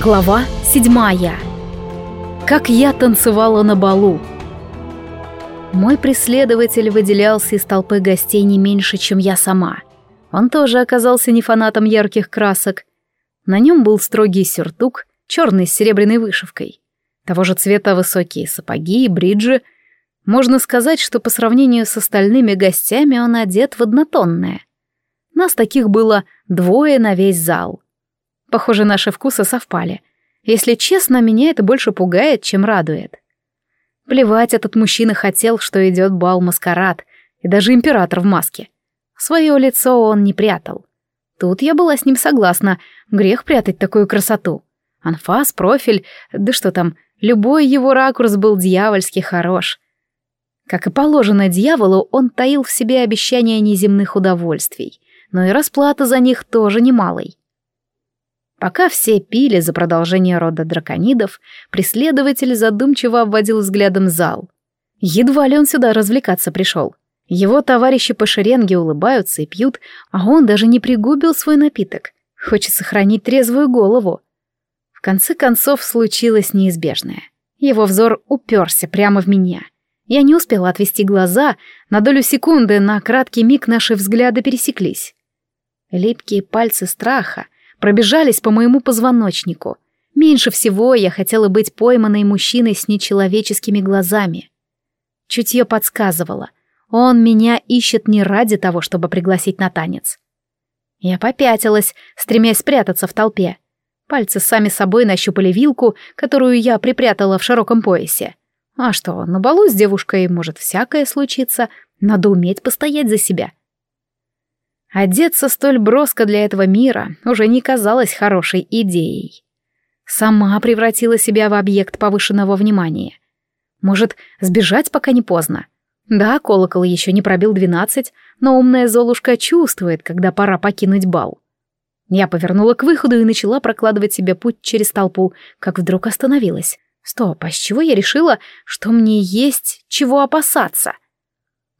Глава седьмая. Как я танцевала на балу. Мой преследователь выделялся из толпы гостей не меньше, чем я сама. Он тоже оказался не фанатом ярких красок. На нем был строгий сюртук, черный с серебряной вышивкой. Того же цвета высокие сапоги и бриджи. Можно сказать, что по сравнению с остальными гостями он одет в однотонное. Нас таких было двое на весь зал. Похоже, наши вкусы совпали. Если честно, меня это больше пугает, чем радует. Плевать этот мужчина хотел, что идет бал-маскарад, и даже император в маске. Свое лицо он не прятал. Тут я была с ним согласна, грех прятать такую красоту. Анфас, профиль, да что там, любой его ракурс был дьявольски хорош. Как и положено дьяволу, он таил в себе обещания неземных удовольствий, но и расплата за них тоже немалой. Пока все пили за продолжение рода драконидов, преследователь задумчиво обводил взглядом зал. Едва ли он сюда развлекаться пришел. Его товарищи по шеренге улыбаются и пьют, а он даже не пригубил свой напиток. Хочет сохранить трезвую голову. В конце концов случилось неизбежное. Его взор уперся прямо в меня. Я не успела отвести глаза, на долю секунды, на краткий миг наши взгляды пересеклись. Липкие пальцы страха пробежались по моему позвоночнику. Меньше всего я хотела быть пойманной мужчиной с нечеловеческими глазами. Чутье подсказывало, он меня ищет не ради того, чтобы пригласить на танец. Я попятилась, стремясь спрятаться в толпе. Пальцы сами собой нащупали вилку, которую я припрятала в широком поясе. А что, на балу с девушкой может всякое случиться, надо уметь постоять за себя. — Одеться столь броско для этого мира уже не казалось хорошей идеей. Сама превратила себя в объект повышенного внимания. Может, сбежать пока не поздно? Да, колокол еще не пробил двенадцать, но умная Золушка чувствует, когда пора покинуть бал. Я повернула к выходу и начала прокладывать себе путь через толпу, как вдруг остановилась. Стоп, а с чего я решила, что мне есть чего опасаться?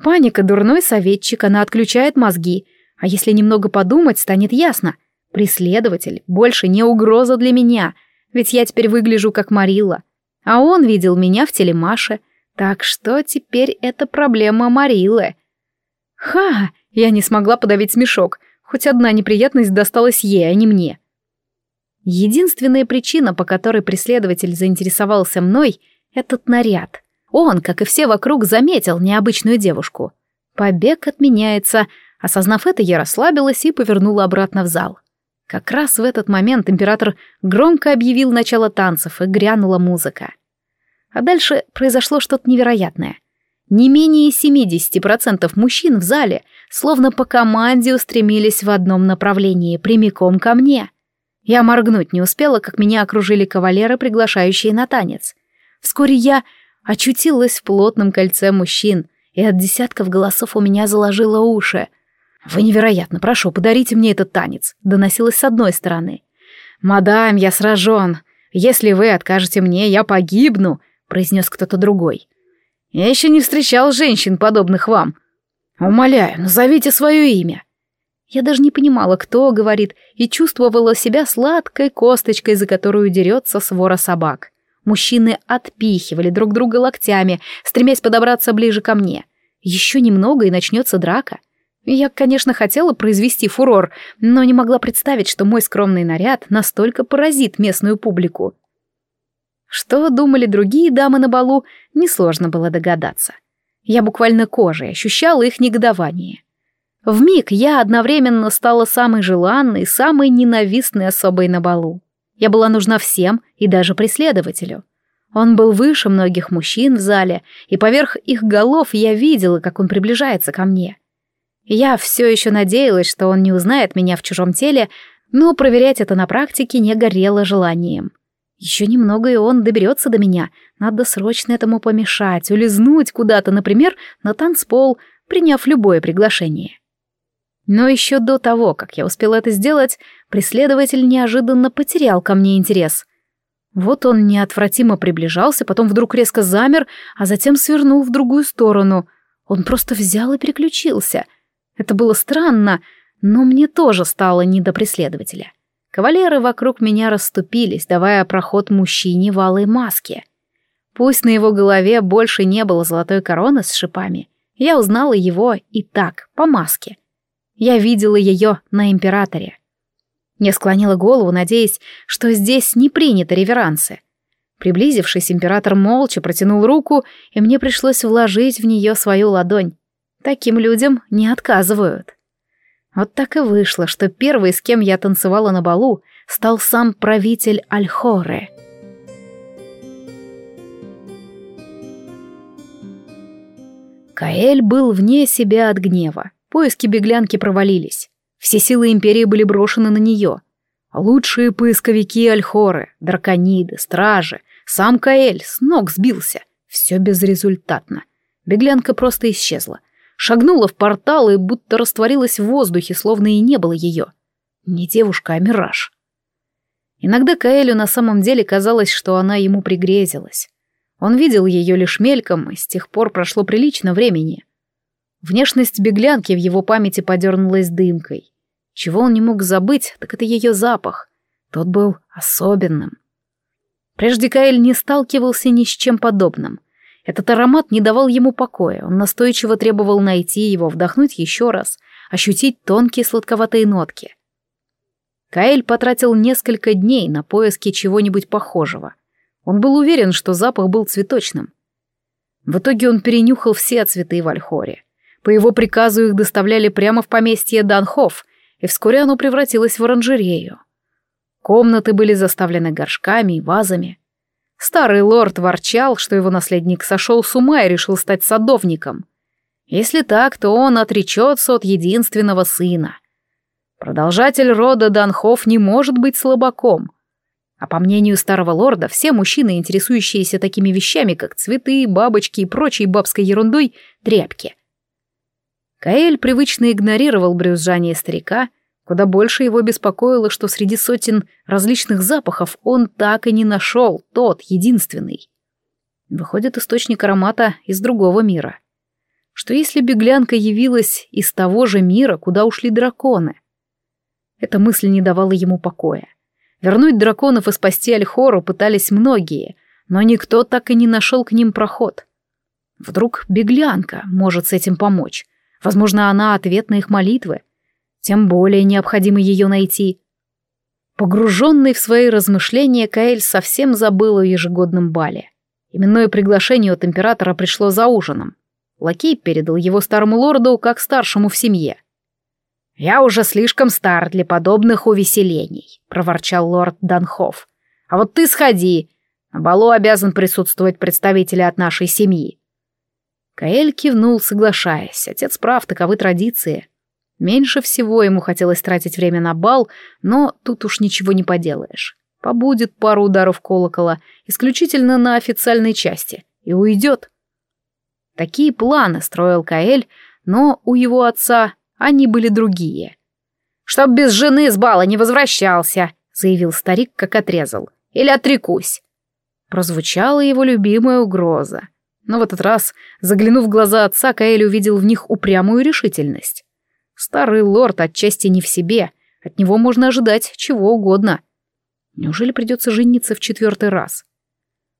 Паника дурной советчик, она отключает мозги — а если немного подумать, станет ясно. Преследователь больше не угроза для меня, ведь я теперь выгляжу как Марила. А он видел меня в телемаше, так что теперь это проблема Марилы. Ха, я не смогла подавить смешок, хоть одна неприятность досталась ей, а не мне. Единственная причина, по которой преследователь заинтересовался мной, — этот наряд. Он, как и все вокруг, заметил необычную девушку. Побег отменяется, Осознав это, я расслабилась и повернула обратно в зал. Как раз в этот момент император громко объявил начало танцев, и грянула музыка. А дальше произошло что-то невероятное. Не менее 70% мужчин в зале словно по команде устремились в одном направлении, прямиком ко мне. Я моргнуть не успела, как меня окружили кавалеры, приглашающие на танец. Вскоре я очутилась в плотном кольце мужчин, и от десятков голосов у меня заложило уши — «Вы невероятно, прошу, подарите мне этот танец», — доносилось с одной стороны. «Мадам, я сражен. Если вы откажете мне, я погибну», — произнес кто-то другой. «Я еще не встречал женщин, подобных вам. Умоляю, назовите свое имя». Я даже не понимала, кто говорит, и чувствовала себя сладкой косточкой, за которую дерется свора собак. Мужчины отпихивали друг друга локтями, стремясь подобраться ближе ко мне. Еще немного, и начнется драка. Я, конечно, хотела произвести фурор, но не могла представить, что мой скромный наряд настолько поразит местную публику. Что думали другие дамы на балу, несложно было догадаться. Я буквально кожей ощущала их негодование. В миг я одновременно стала самой желанной, самой ненавистной особой на балу. Я была нужна всем и даже преследователю. Он был выше многих мужчин в зале, и поверх их голов я видела, как он приближается ко мне. Я все еще надеялась, что он не узнает меня в чужом теле, но проверять это на практике не горело желанием. Еще немного, и он доберется до меня. Надо срочно этому помешать, улизнуть куда-то, например, на танцпол, приняв любое приглашение. Но еще до того, как я успела это сделать, преследователь неожиданно потерял ко мне интерес. Вот он неотвратимо приближался, потом вдруг резко замер, а затем свернул в другую сторону. Он просто взял и переключился — это было странно, но мне тоже стало не до преследователя. Кавалеры вокруг меня расступились, давая проход мужчине в алой маске. Пусть на его голове больше не было золотой короны с шипами, я узнала его и так, по маске. Я видела ее на императоре. Я склонила голову, надеясь, что здесь не приняты реверансы. Приблизившись, император молча протянул руку, и мне пришлось вложить в нее свою ладонь. Таким людям не отказывают. Вот так и вышло, что первый, с кем я танцевала на балу, стал сам правитель Альхоре. Каэль был вне себя от гнева. Поиски беглянки провалились. Все силы Империи были брошены на нее. Лучшие поисковики Альхоры, дракониды, стражи, сам Каэль с ног сбился. Все безрезультатно. Беглянка просто исчезла. Шагнула в портал и будто растворилась в воздухе, словно и не было ее. Не девушка, а мираж. Иногда Каэлю на самом деле казалось, что она ему пригрезилась. Он видел ее лишь мельком, и с тех пор прошло прилично времени. Внешность беглянки в его памяти подернулась дымкой. Чего он не мог забыть, так это ее запах. Тот был особенным. Прежде Каэль не сталкивался ни с чем подобным. Этот аромат не давал ему покоя, он настойчиво требовал найти его, вдохнуть еще раз, ощутить тонкие сладковатые нотки. Каэль потратил несколько дней на поиски чего-нибудь похожего. Он был уверен, что запах был цветочным. В итоге он перенюхал все цветы в Альхоре. По его приказу их доставляли прямо в поместье Данхов, и вскоре оно превратилось в оранжерею. Комнаты были заставлены горшками и вазами. Старый лорд ворчал, что его наследник сошел с ума и решил стать садовником. Если так, то он отречется от единственного сына. Продолжатель рода Данхов не может быть слабаком — а по мнению старого лорда, все мужчины, интересующиеся такими вещами, как цветы, бабочки и прочей бабской ерундой, тряпки. Каэль привычно игнорировал брюзжание старика, куда больше его беспокоило, что среди сотен различных запахов он так и не нашел тот, единственный. Выходит, источник аромата из другого мира. Что если беглянка явилась из того же мира, куда ушли драконы? Эта мысль не давала ему покоя. Вернуть драконов и спасти Альхору пытались многие, но никто так и не нашел к ним проход. Вдруг беглянка может с этим помочь. Возможно, она ответ на их молитвы. Тем более необходимо ее найти. Погруженный в свои размышления, Каэль совсем забыл о ежегодном бале. Именное приглашение от императора пришло за ужином. Лакей передал его старому лорду как старшему в семье. «Я уже слишком стар для подобных увеселений», — проворчал лорд Данхоф. «А вот ты сходи. На балу обязан присутствовать представители от нашей семьи». Каэль кивнул, соглашаясь. Отец прав, таковы традиции. Меньше всего ему хотелось тратить время на бал, но тут уж ничего не поделаешь. Побудет пару ударов колокола, исключительно на официальной части, и уйдет. Такие планы строил Каэль, но у его отца они были другие. «Чтоб без жены с бала не возвращался», — заявил старик, как отрезал. «Или отрекусь». Прозвучала его любимая угроза. Но в этот раз, заглянув в глаза отца, Каэль увидел в них упрямую решительность. Старый лорд отчасти не в себе, от него можно ожидать чего угодно. Неужели придется жениться в четвертый раз?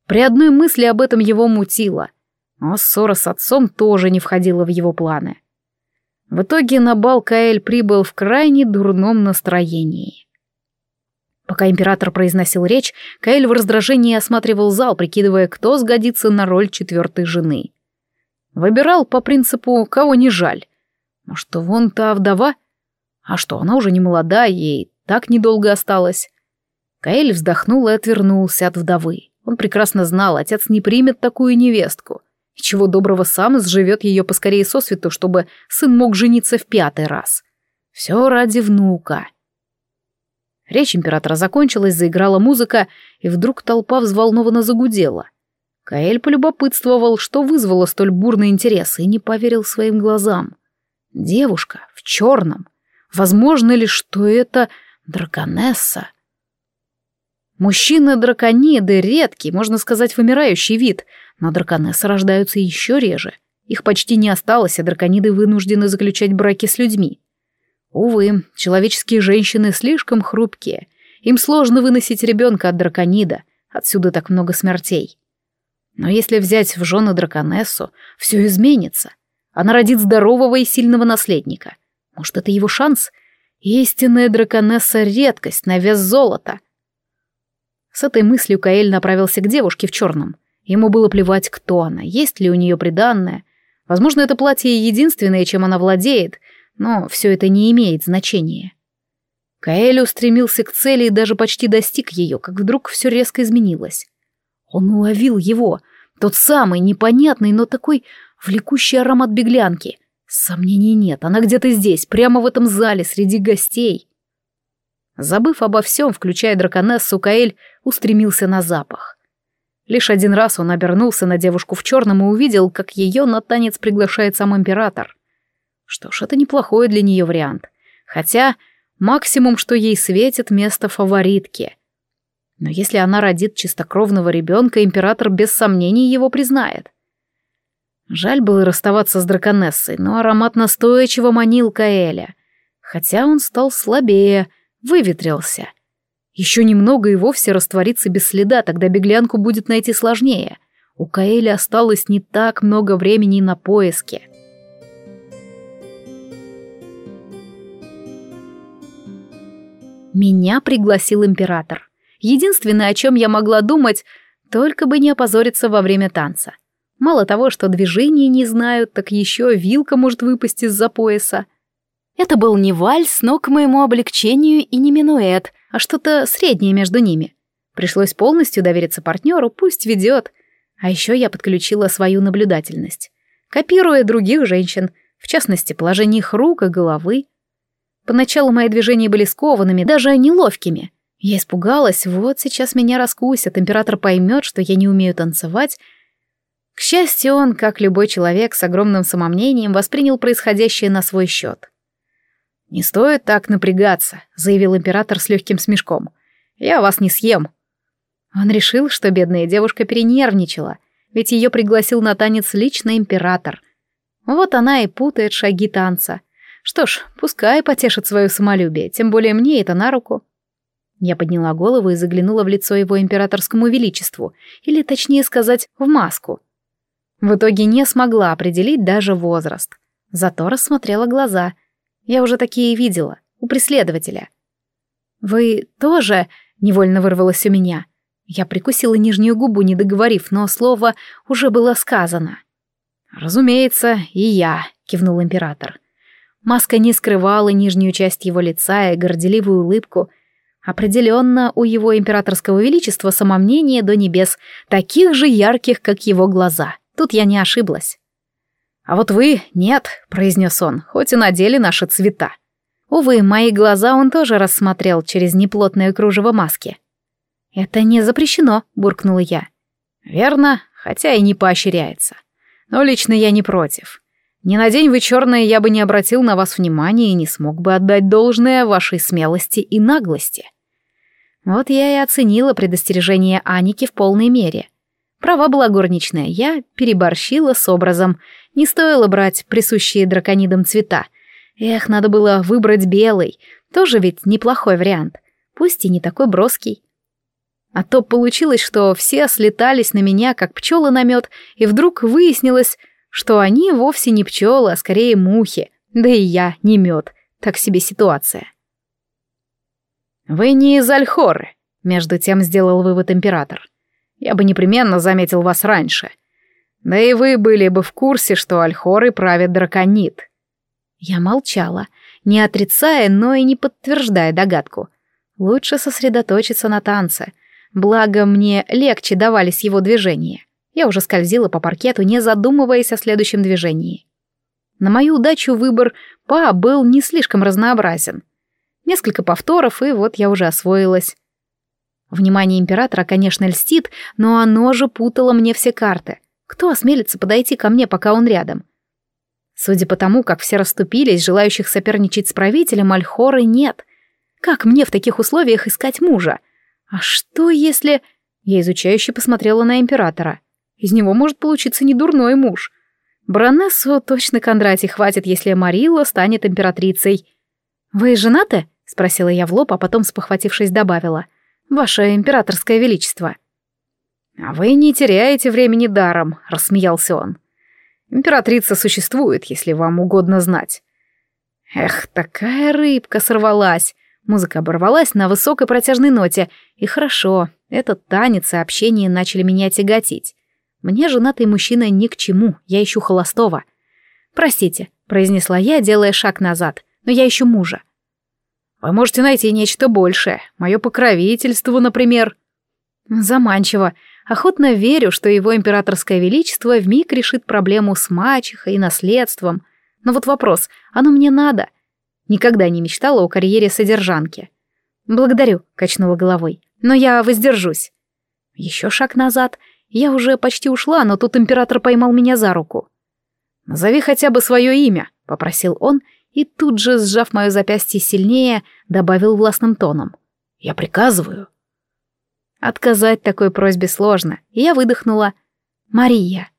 При одной мысли об этом его мутило, но ссора с отцом тоже не входила в его планы. В итоге на бал Каэль прибыл в крайне дурном настроении. Пока император произносил речь, Каэль в раздражении осматривал зал, прикидывая, кто сгодится на роль четвертой жены. Выбирал по принципу «кого не жаль». Может, вон та вдова? А что, она уже не молода, ей так недолго осталось. Каэль вздохнул и отвернулся от вдовы. Он прекрасно знал, отец не примет такую невестку. И чего доброго сам сживет ее поскорее сосвету, чтобы сын мог жениться в пятый раз. Все ради внука. Речь императора закончилась, заиграла музыка, и вдруг толпа взволнованно загудела. Каэль полюбопытствовал, что вызвало столь бурный интерес, и не поверил своим глазам. Девушка в черном. Возможно ли, что это драконесса? Мужчины-дракониды — редкий, можно сказать, вымирающий вид, но драконессы рождаются еще реже. Их почти не осталось, а дракониды вынуждены заключать браки с людьми. Увы, человеческие женщины слишком хрупкие, Им сложно выносить ребенка от драконида, отсюда так много смертей. Но если взять в жены драконессу, все изменится. Она родит здорового и сильного наследника. Может, это его шанс? Истинная драконесса — редкость на вес золота. С этой мыслью Каэль направился к девушке в черном. Ему было плевать, кто она, есть ли у нее приданное. Возможно, это платье единственное, чем она владеет, но все это не имеет значения. Каэль устремился к цели и даже почти достиг ее, как вдруг все резко изменилось. Он уловил его, тот самый непонятный, но такой влекущий аромат беглянки. Сомнений нет, она где-то здесь, прямо в этом зале, среди гостей. Забыв обо всем, включая драконессу, Каэль устремился на запах. Лишь один раз он обернулся на девушку в черном и увидел, как ее на танец приглашает сам император. Что ж, это неплохой для нее вариант. Хотя максимум, что ей светит, место фаворитки. Но если она родит чистокровного ребенка, император без сомнений его признает. Жаль было расставаться с драконессой, но аромат настойчиво манил Каэля. Хотя он стал слабее, выветрился. Еще немного и вовсе растворится без следа, тогда беглянку будет найти сложнее. У Каэля осталось не так много времени на поиски. Меня пригласил император. Единственное, о чем я могла думать, только бы не опозориться во время танца. Мало того, что движения не знают, так еще вилка может выпасть из-за пояса. Это был не вальс, но к моему облегчению и не минуэт, а что-то среднее между ними. Пришлось полностью довериться партнеру, пусть ведет. А еще я подключила свою наблюдательность, копируя других женщин, в частности, положение их рук и головы. Поначалу мои движения были скованными, даже неловкими. Я испугалась, вот сейчас меня раскусят, император поймет, что я не умею танцевать, к счастью, он, как любой человек с огромным самомнением, воспринял происходящее на свой счет. «Не стоит так напрягаться», — заявил император с легким смешком. «Я вас не съем». Он решил, что бедная девушка перенервничала, ведь ее пригласил на танец лично император. Вот она и путает шаги танца. Что ж, пускай потешит свое самолюбие, тем более мне это на руку. Я подняла голову и заглянула в лицо его императорскому величеству, или точнее сказать, в маску — в итоге не смогла определить даже возраст. Зато рассмотрела глаза. Я уже такие видела, у преследователя. «Вы тоже?» — невольно вырвалось у меня. Я прикусила нижнюю губу, не договорив, но слово уже было сказано. «Разумеется, и я», — кивнул император. Маска не скрывала нижнюю часть его лица и горделивую улыбку. Определенно, у его императорского величества самомнение до небес, таких же ярких, как его глаза. Тут я не ошиблась. «А вот вы — нет», — произнес он, хоть и надели наши цвета. Увы, мои глаза он тоже рассмотрел через неплотное кружево маски. «Это не запрещено», — буркнула я. «Верно, хотя и не поощряется. Но лично я не против. Не на день вы черные, я бы не обратил на вас внимания и не смог бы отдать должное вашей смелости и наглости». Вот я и оценила предостережение Аники в полной мере — Права была горничная, я переборщила с образом. Не стоило брать присущие драконидам цвета. Эх, надо было выбрать белый. Тоже ведь неплохой вариант. Пусть и не такой броский. А то получилось, что все слетались на меня, как пчелы на мед, и вдруг выяснилось, что они вовсе не пчелы, а скорее мухи. Да и я не мед. Так себе ситуация. «Вы не из Альхоры», — между тем сделал вывод император я бы непременно заметил вас раньше. Да и вы были бы в курсе, что Альхоры правит драконит». Я молчала, не отрицая, но и не подтверждая догадку. Лучше сосредоточиться на танце. Благо, мне легче давались его движения. Я уже скользила по паркету, не задумываясь о следующем движении. На мою удачу выбор па был не слишком разнообразен. Несколько повторов, и вот я уже освоилась. Внимание императора, конечно, льстит, но оно же путало мне все карты. Кто осмелится подойти ко мне, пока он рядом? Судя по тому, как все расступились, желающих соперничать с правителем, Альхоры нет. Как мне в таких условиях искать мужа? А что если... Я изучающе посмотрела на императора. Из него может получиться недурной муж. Баронессу точно Кондратий хватит, если Марилла станет императрицей. «Вы женаты?» — спросила я в лоб, а потом, спохватившись, добавила. «Ваше императорское величество». «А вы не теряете времени даром», — рассмеялся он. «Императрица существует, если вам угодно знать». Эх, такая рыбка сорвалась. Музыка оборвалась на высокой протяжной ноте. И хорошо, этот танец и общение начали меня тяготить. Мне женатый мужчина ни к чему, я ищу холостого. «Простите», — произнесла я, делая шаг назад, — «но я ищу мужа». «Вы можете найти нечто большее, мое покровительство, например». Заманчиво. Охотно верю, что его императорское величество вмиг решит проблему с мачехой и наследством. Но вот вопрос, оно мне надо? Никогда не мечтала о карьере содержанки. «Благодарю», — качнула головой, — «но я воздержусь». Еще шаг назад. Я уже почти ушла, но тут император поймал меня за руку. «Назови хотя бы свое имя», — попросил он, и тут же, сжав мое запястье сильнее, добавил властным тоном. «Я приказываю». Отказать такой просьбе сложно, и я выдохнула. «Мария».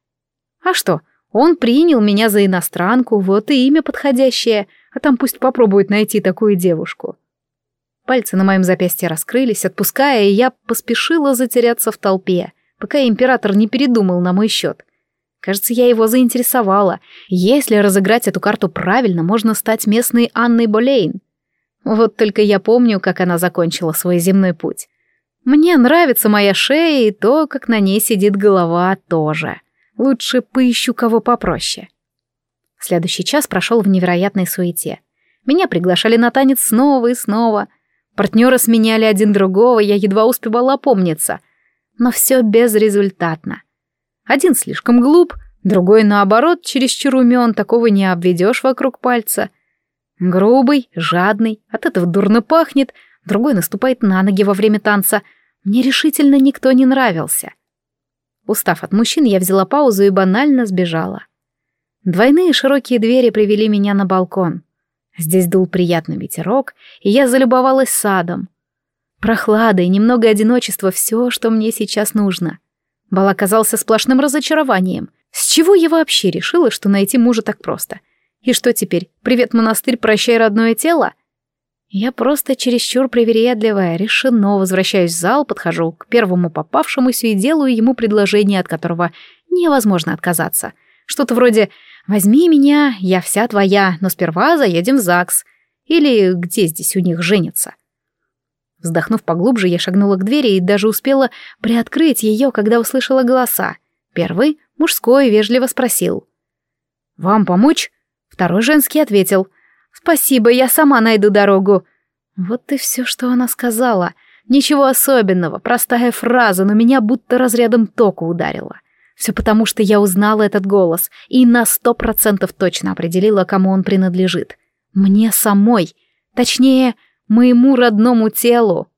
«А что, он принял меня за иностранку, вот и имя подходящее, а там пусть попробует найти такую девушку». Пальцы на моем запястье раскрылись, отпуская, и я поспешила затеряться в толпе, пока император не передумал на мой счет. Кажется, я его заинтересовала. Если разыграть эту карту правильно, можно стать местной Анной Болейн. Вот только я помню, как она закончила свой земной путь. Мне нравится моя шея и то, как на ней сидит голова тоже. Лучше поищу кого попроще. Следующий час прошел в невероятной суете. Меня приглашали на танец снова и снова. Партнеры сменяли один другого, я едва успевала опомниться. Но все безрезультатно. Один слишком глуп, другой, наоборот, чересчур умен, такого не обведешь вокруг пальца. Грубый, жадный, от этого дурно пахнет — другой наступает на ноги во время танца. Мне решительно никто не нравился. Устав от мужчин, я взяла паузу и банально сбежала. Двойные широкие двери привели меня на балкон. Здесь дул приятный ветерок, и я залюбовалась садом. Прохлада и немного одиночества — все, что мне сейчас нужно. Бал оказался сплошным разочарованием. С чего я вообще решила, что найти мужа так просто? И что теперь? Привет, монастырь, прощай, родное тело? Я просто чересчур привередливая, решено, возвращаюсь в зал, подхожу к первому попавшемуся и делаю ему предложение, от которого невозможно отказаться. Что-то вроде «возьми меня, я вся твоя, но сперва заедем в ЗАГС». Или «где здесь у них женятся?» Вздохнув поглубже, я шагнула к двери и даже успела приоткрыть ее, когда услышала голоса. Первый, мужской, вежливо спросил. «Вам помочь?» Второй женский ответил — «Спасибо, я сама найду дорогу». Вот и все, что она сказала. Ничего особенного, простая фраза, но меня будто разрядом тока ударила. Все потому, что я узнала этот голос и на сто процентов точно определила, кому он принадлежит. Мне самой. Точнее, моему родному телу.